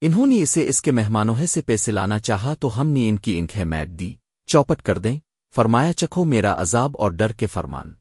انہوں نے اسے اس کے مہمانوں سے پیسے لانا چاہا تو ہم نے ان کی انکھیں میٹ دی۔ چوپٹ کر دیں۔ فرمایا، چکھو میرا عذاب اور ڈر کے فرمان۔